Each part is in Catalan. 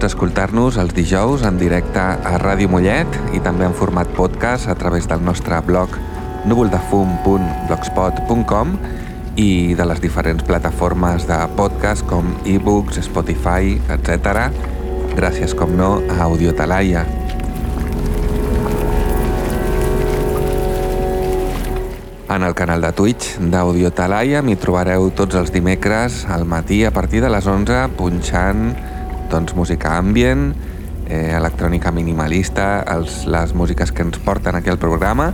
Pots escoltar-nos els dijous en directe a Ràdio Mollet i també en format podcast a través del nostre blog núvoldefum.blogspot.com i de les diferents plataformes de podcast com ebooks, Spotify, etc. Gràcies, com no, a Audiotalaia. En el canal de Twitch d'Audiotalaia m'hi trobareu tots els dimecres al matí a partir de les 11 punxant doncs, música ambient, eh, electrònica minimalista, els, les músiques que ens porten aquí al programa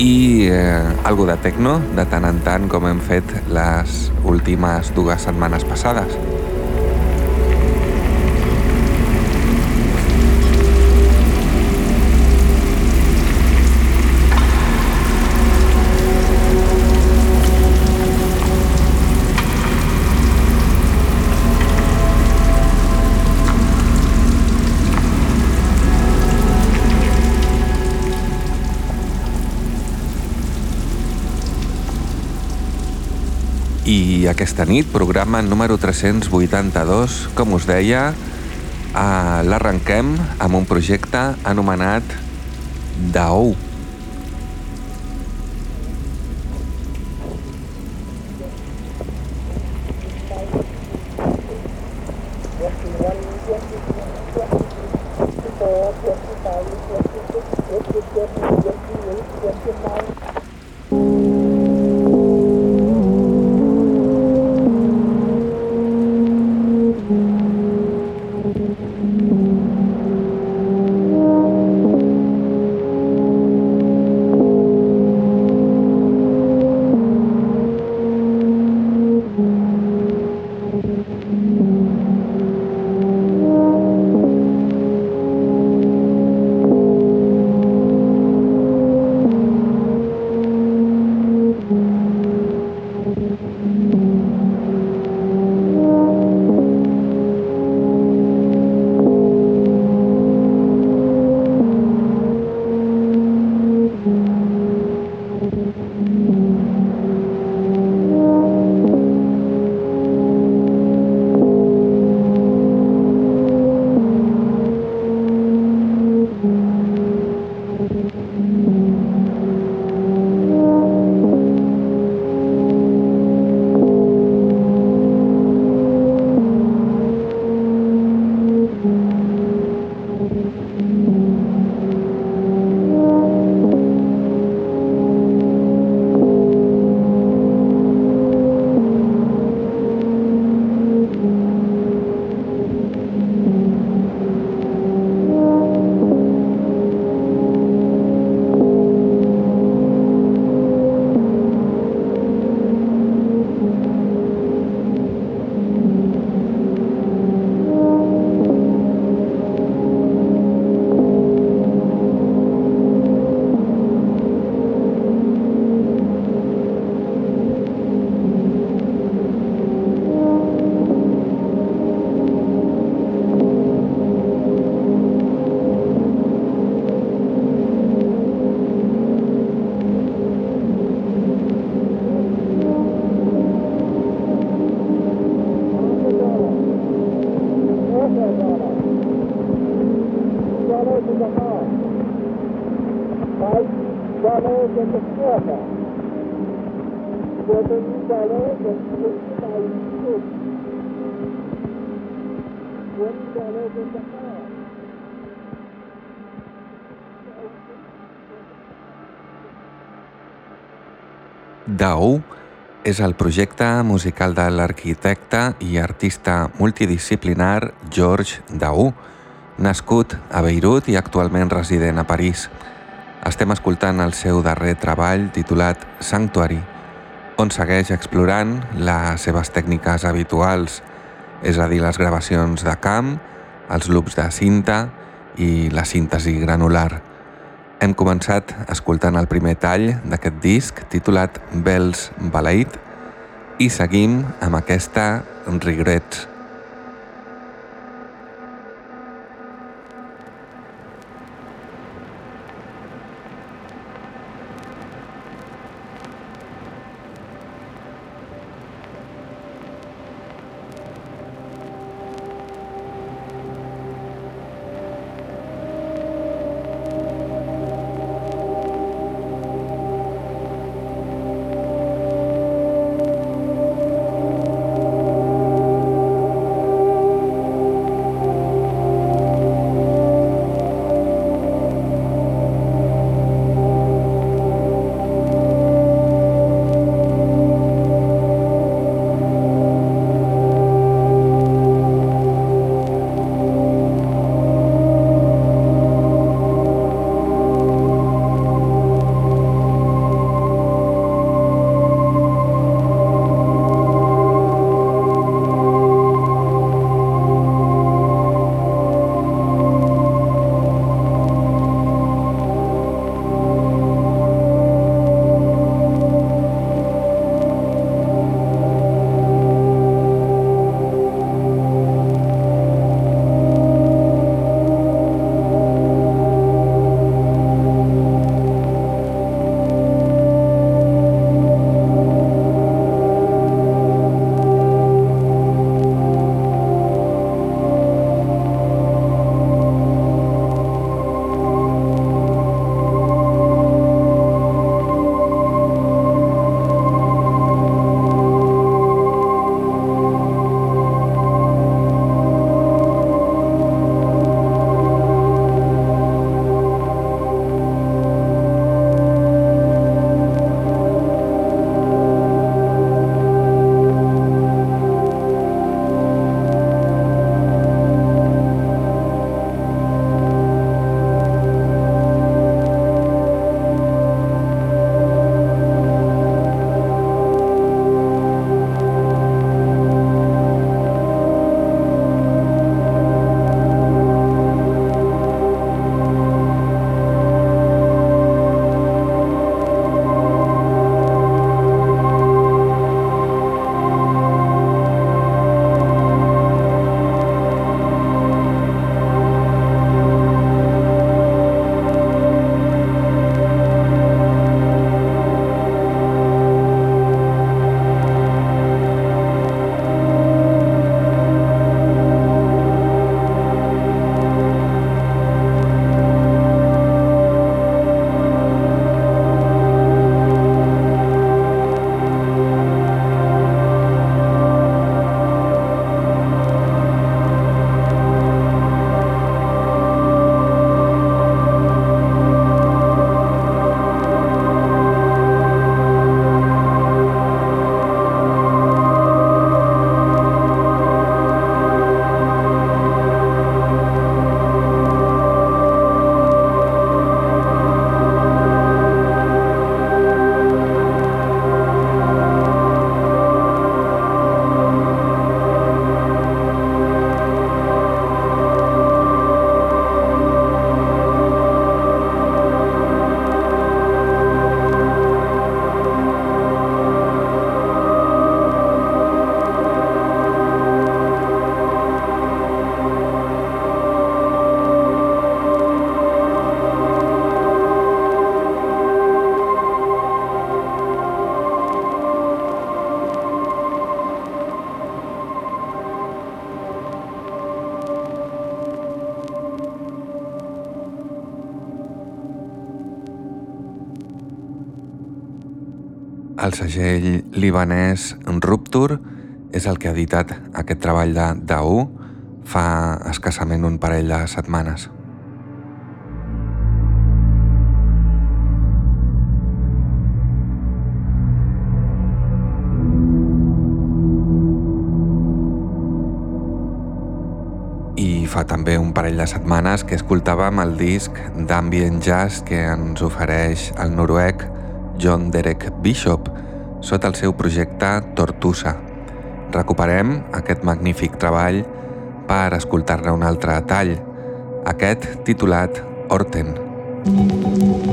i eh, algo de techno de tant en tant com hem fet les últimes dues setmanes passades. I aquesta nit, programa número 382, com us deia, eh, l'arrenquem amb un projecte anomenat DAO. DAO és el projecte musical de l'arquitecte i artista multidisciplinar George Dau, nascut a Beirut i actualment resident a París. Estem escoltant el seu darrer treball titulat Sanctuary, on segueix explorant les seves tècniques habituals, és a dir, les gravacions de camp, els loops de cinta i la síntesi granular. Hem començat escoltant el primer tall d'aquest disc titulat Bells Ballade i seguim amb aquesta Regrets. El segell libanès Rupture és el que ha editat aquest treball de Dau fa escassament un parell de setmanes. I fa també un parell de setmanes que escoltàvem el disc d'ambient jazz que ens ofereix el noruec John Derek Bishop sota el seu projecte Tortusa. Recuperem aquest magnífic treball per escoltar-ne un altre tall, aquest titulat Horten. Horten.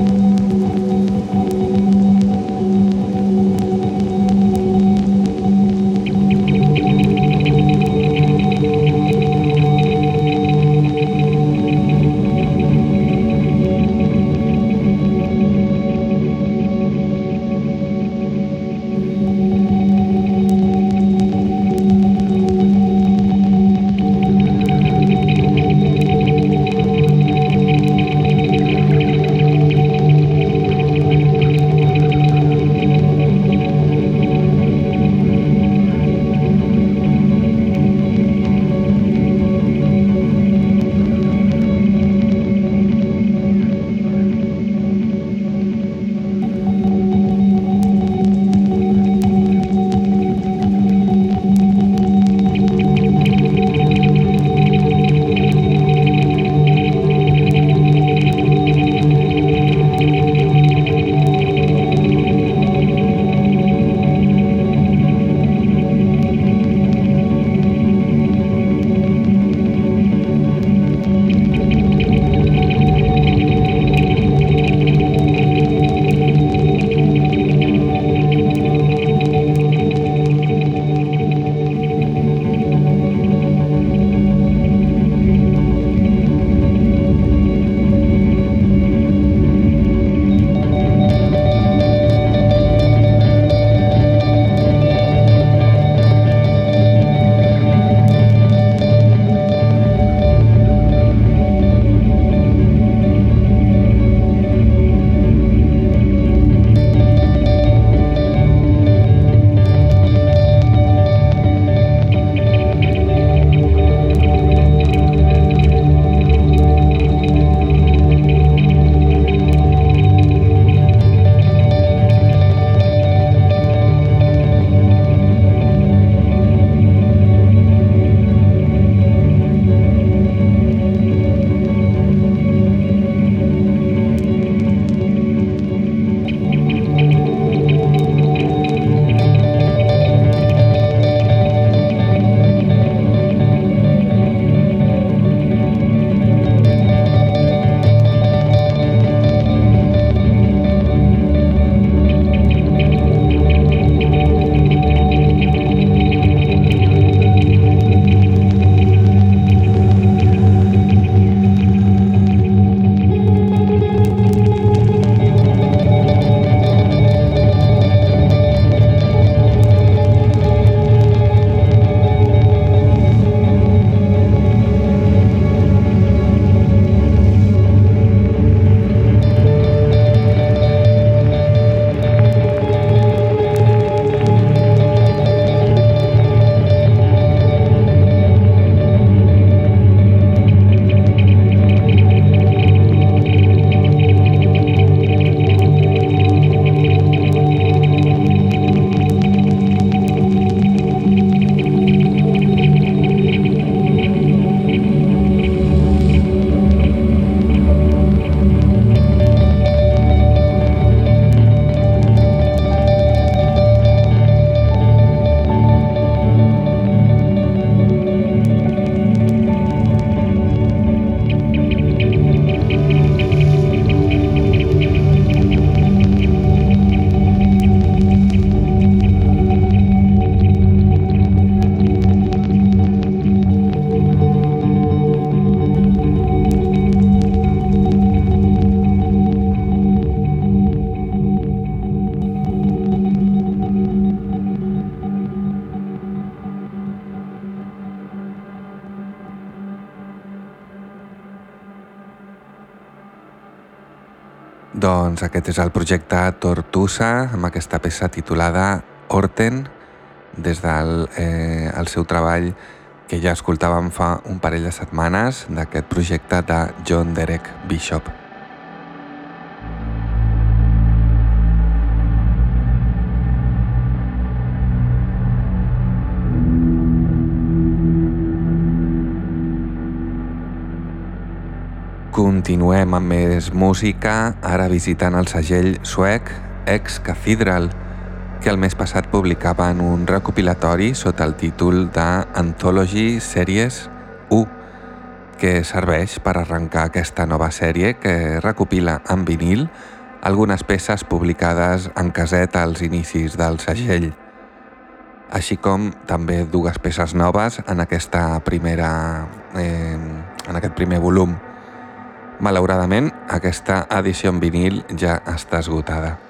Doncs aquest és el projecte Tortusa amb aquesta peça titulada Horten des del eh, el seu treball que ja escoltàvem fa un parell de setmanes d'aquest projecte de John Derek Bishop. Continuem amb més música, ara visitant el segell suec Ex Cathedral, que el mes passat publicava en un recopilatori sota el títol de Anthology Series que serveix per arrencar aquesta nova sèrie que recopila en vinil algunes peces publicades en caset als inicis del segell, així com també dues peces noves en aquesta primera eh, en aquest primer volum. Malauradament, aquesta edició en vinil ja està esgotada.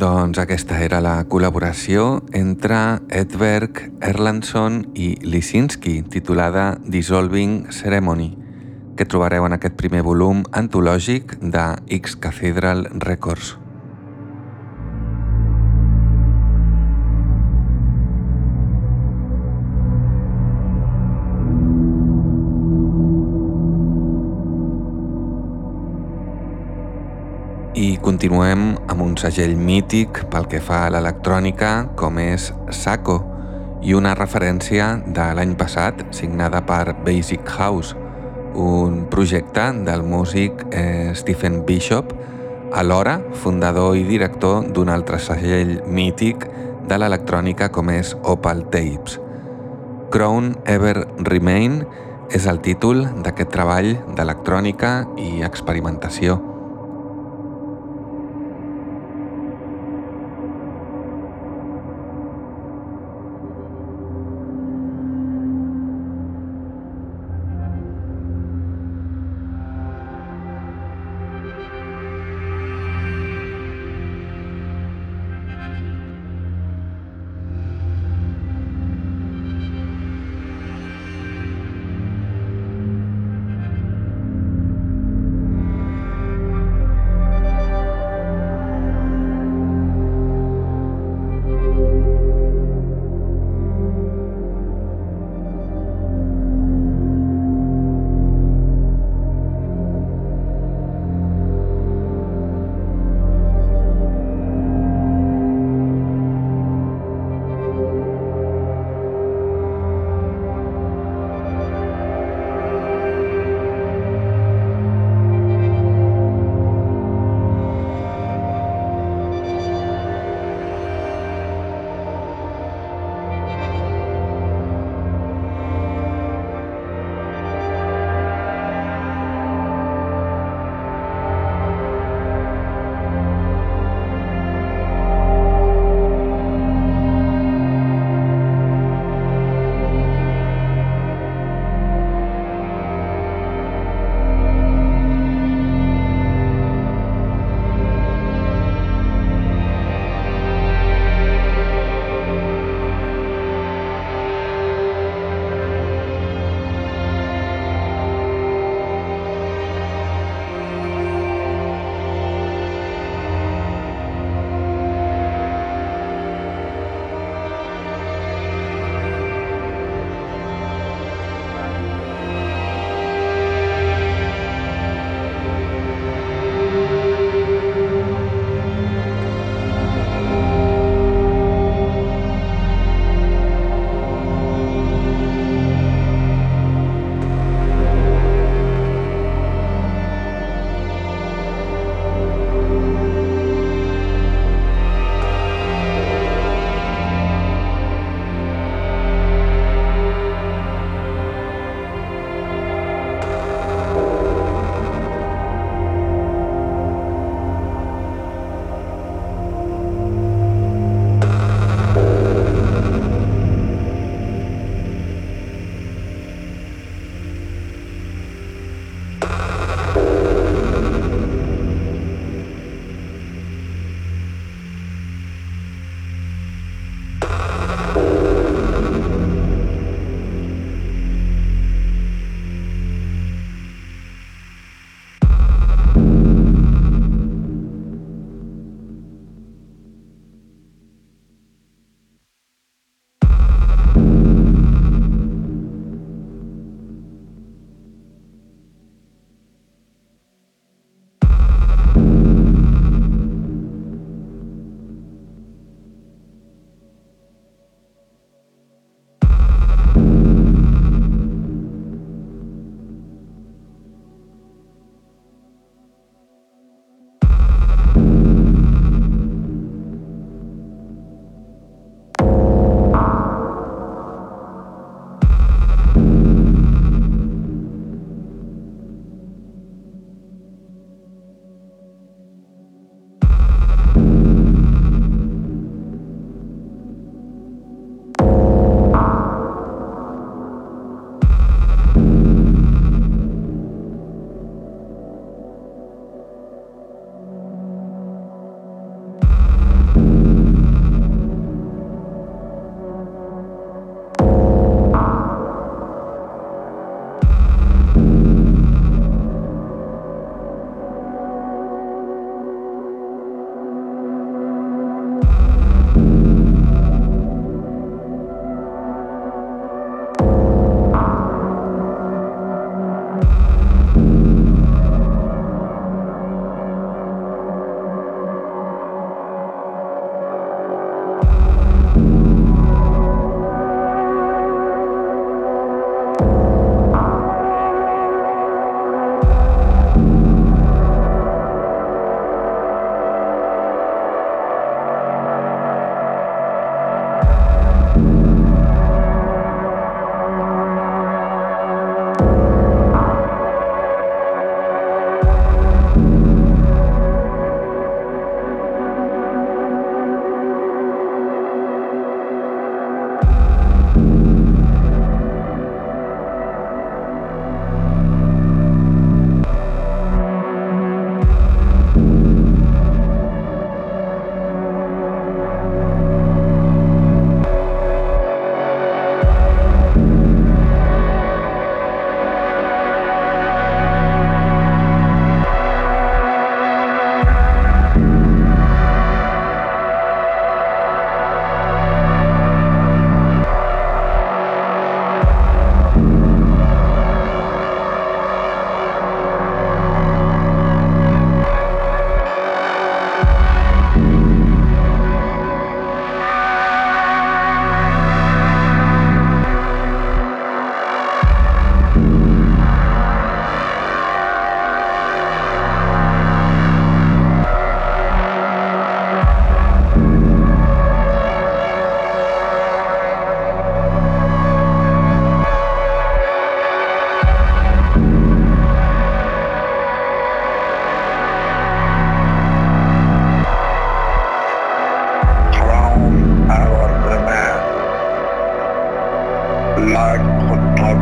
Doncs aquesta era la col·laboració entre Edberg, Erlandson i Lisinski, titulada Dissolving Ceremony, que trobareu en aquest primer volum antològic de X Cathedral Records. Continuem amb un segell mític pel que fa a l'electrònica com és Saco i una referència de l'any passat signada per Basic House, un projecte del músic eh, Stephen Bishop, alhora fundador i director d'un altre segell mític de l'electrònica com és Opal Tapes. Crown Ever Remain és el títol d'aquest treball d'electrònica i experimentació.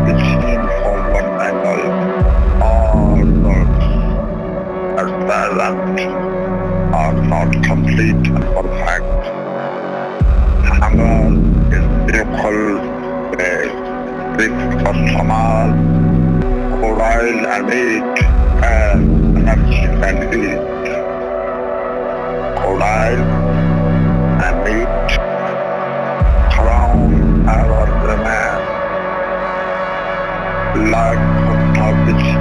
Could not be seen from one angle. All words at present are not complete and perfect. Hunger is equal with customers who rile and eat and energy and heat. Coral could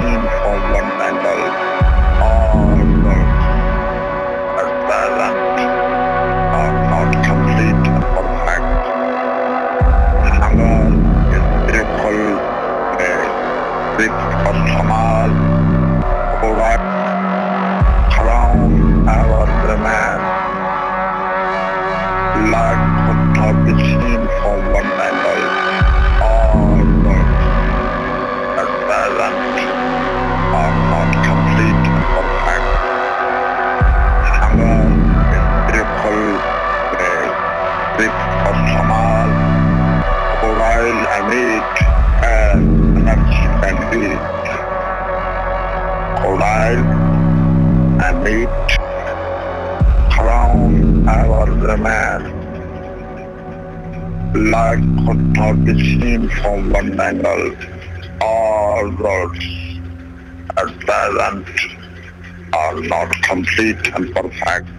could not be seen from one angle. All roads at present are not complete and perfect.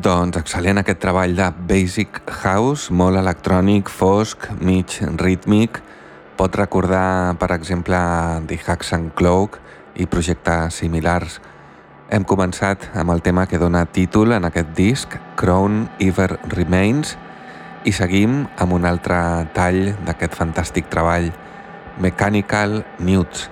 Doncs excel·lent aquest treball de Basic House, molt electrònic, fosc, mig rítmic. Pot recordar, per exemple, The Hacks and Cloak i projectes similars. Hem començat amb el tema que dona títol en aquest disc, Crown Ever Remains, i seguim amb un altre tall d'aquest fantàstic treball, Mechanical Nudes.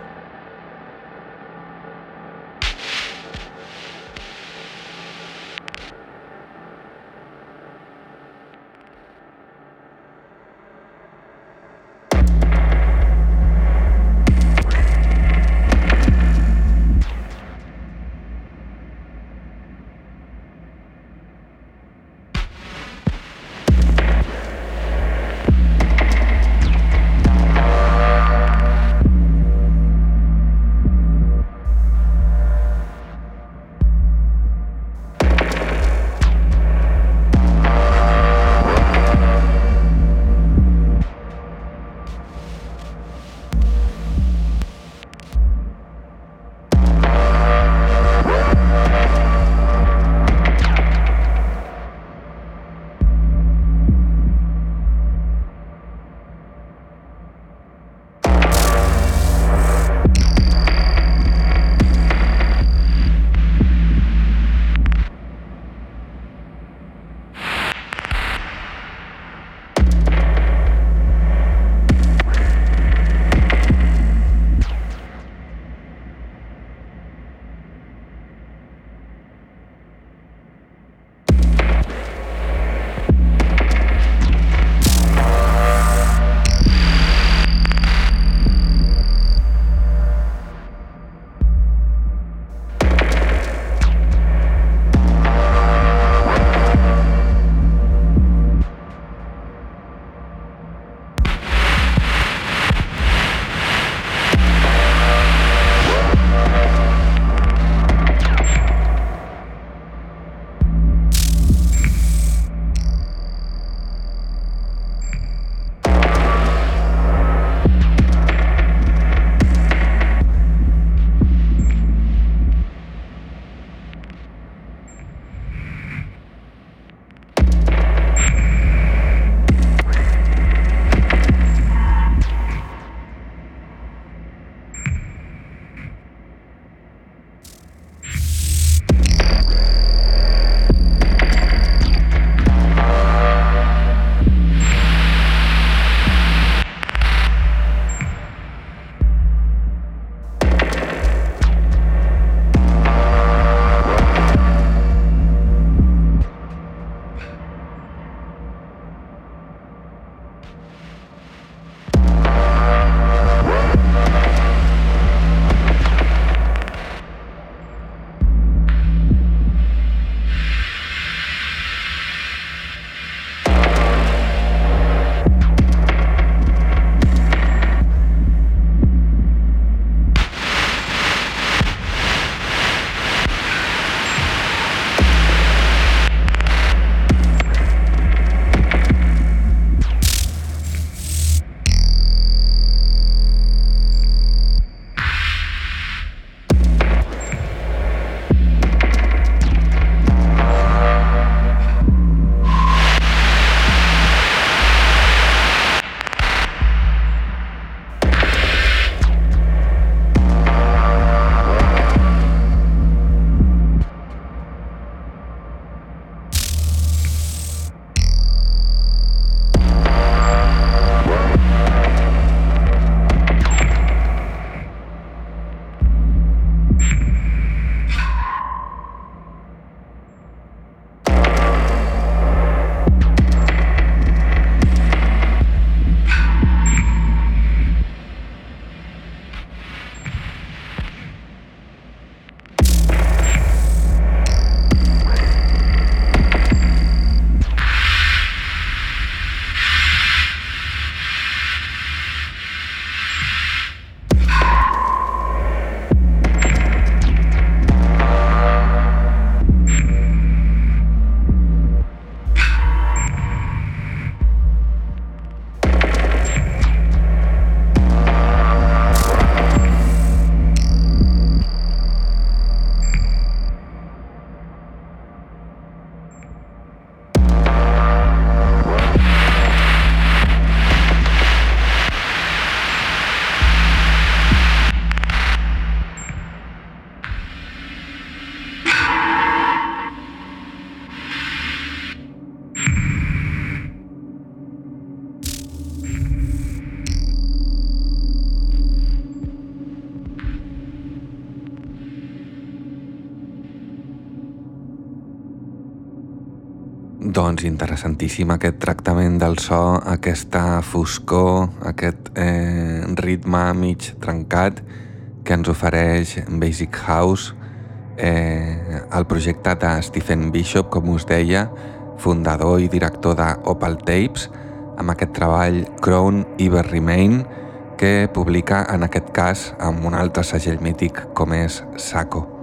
Doncs interessantíssim aquest tractament del so, aquesta foscor, aquest eh, ritme mig trencat que ens ofereix Basic House, eh, el projecte de Stephen Bishop, com us deia, fundador i director d'Opal Tapes, amb aquest treball Crown Ever Remain, que publica en aquest cas amb un altre segell mític com és Saco.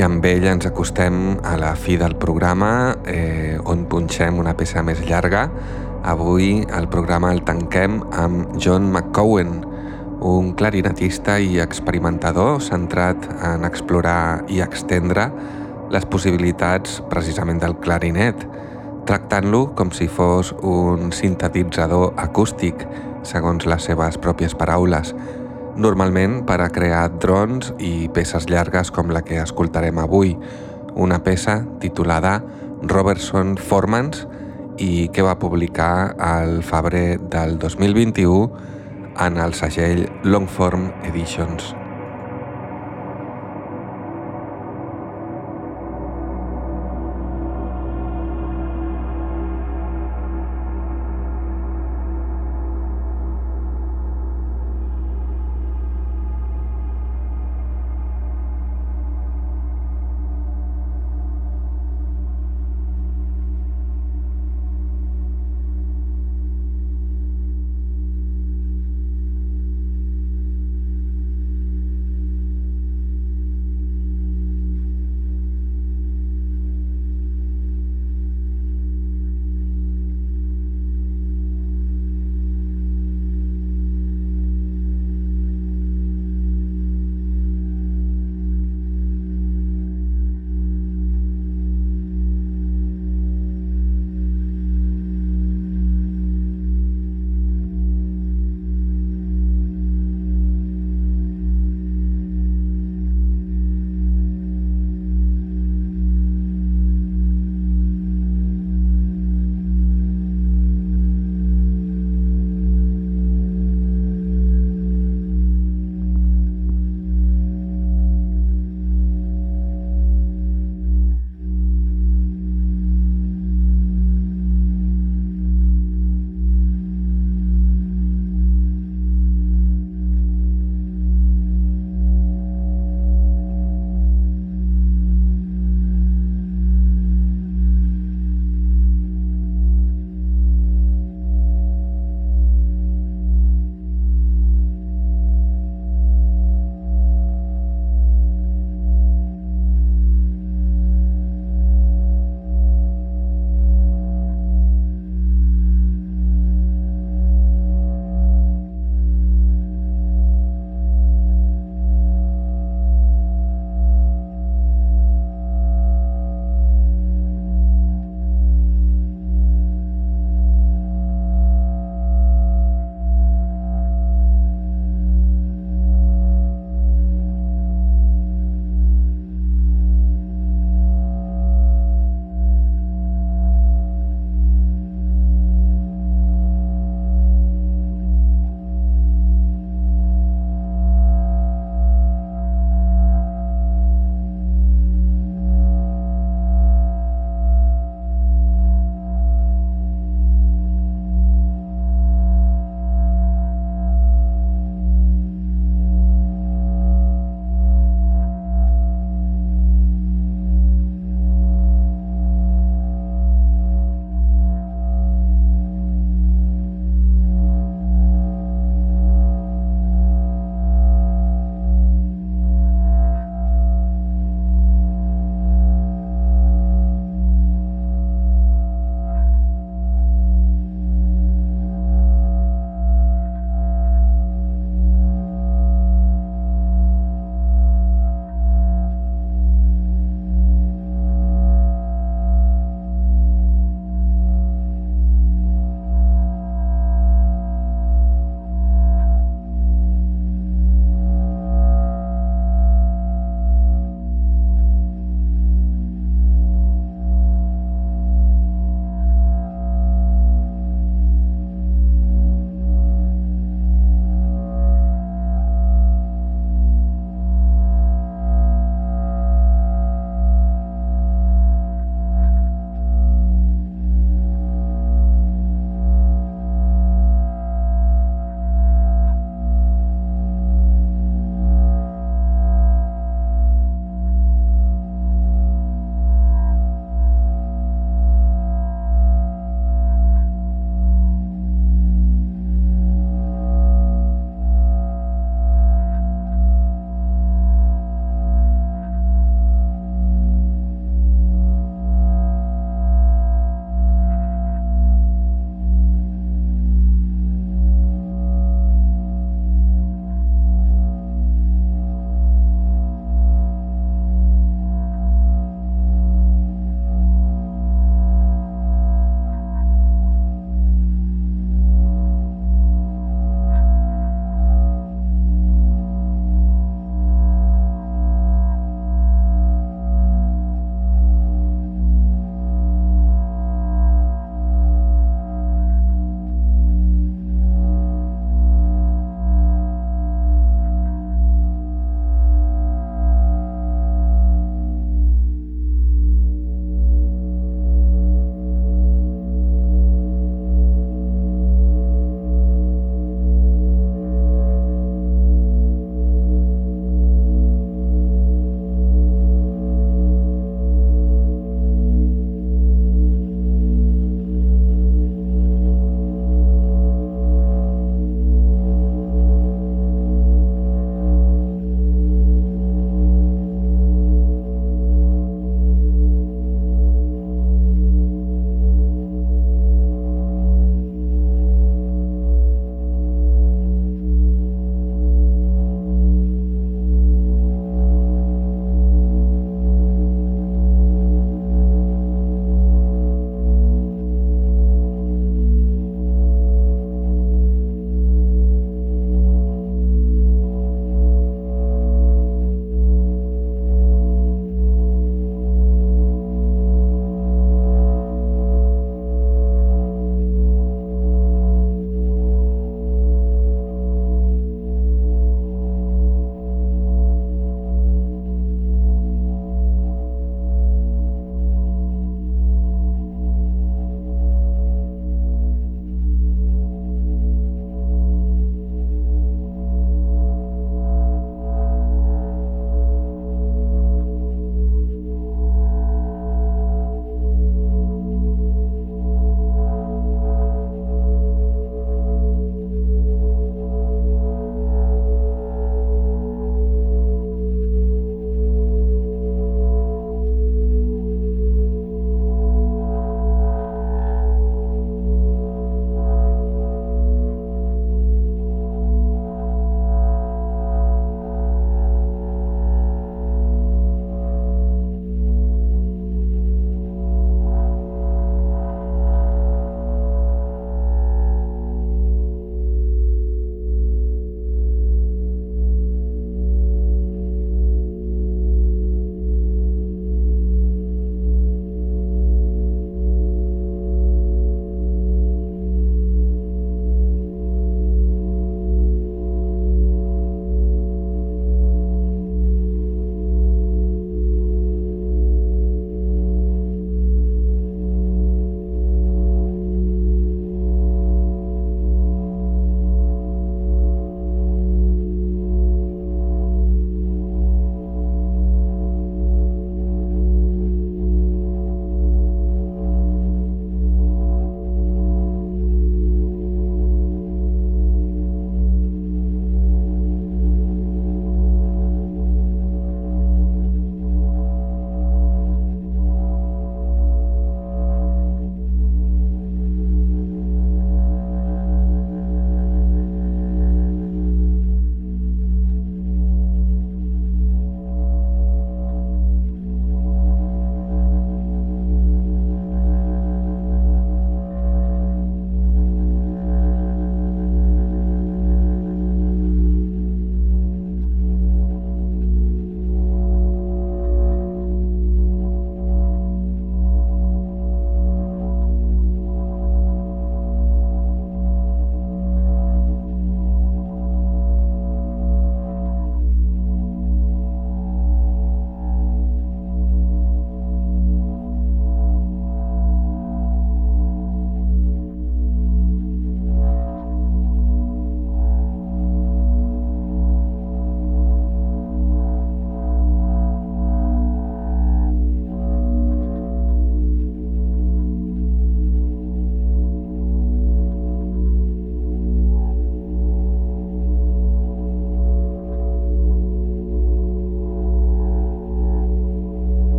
I amb ell ens acostem a la fi del programa eh, on punxem una peça més llarga. Avui el programa el tanquem amb John McCowen, un clarinetista i experimentador centrat en explorar i extendre les possibilitats precisament del clarinet, tractant-lo com si fos un sintetitzador acústic, segons les seves pròpies paraules, normalment per a crear drons i peces llargues com la que escoltarem avui, una peça titulada Robertson Formans i que va publicar al febrer del 2021 en el segell Longform Editions.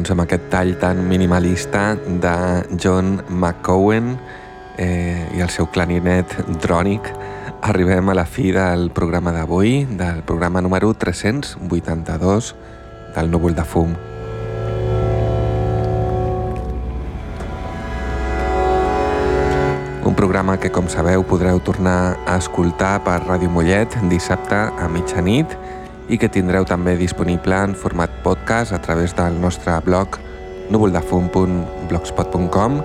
Doncs amb aquest tall tan minimalista de John McCowen eh, i el seu clarinet drònic arribem a la fi del programa d'avui, del programa número 382 del Núvol de Fum. Un programa que, com sabeu, podreu tornar a escoltar per Ràdio Mollet dissabte a mitjanit i que tindreu també disponible en format podcast a través del nostre blog núvoldefum.blogspot.com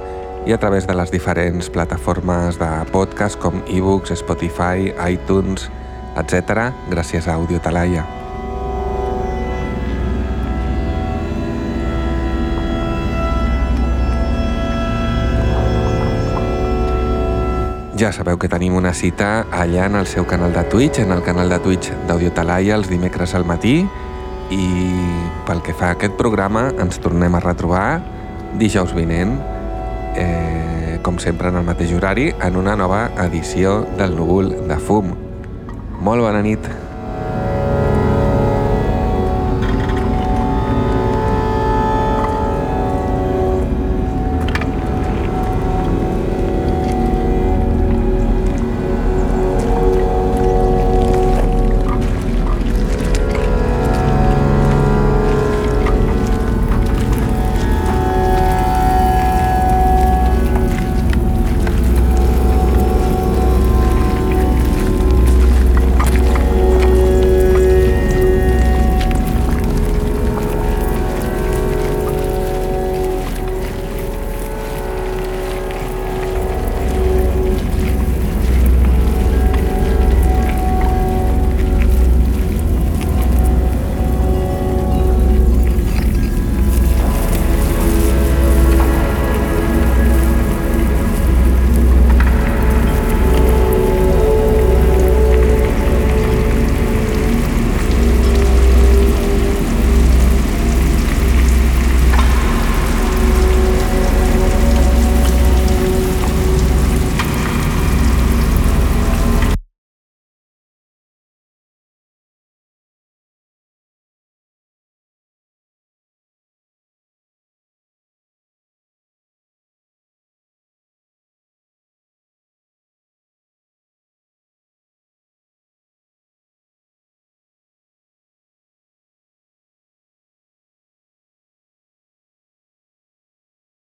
i a través de les diferents plataformes de podcast com ebooks, Spotify, iTunes, etc. gràcies a Audio Talaia. Ja sabeu que tenim una cita allà en el seu canal de Twitch, en el canal de Twitch d'Audio Talaia els dimecres al matí i pel que fa a aquest programa ens tornem a retrobar dijous vinent eh, com sempre en el mateix horari, en una nova edició del Núvol de Fum. Molt bona nit!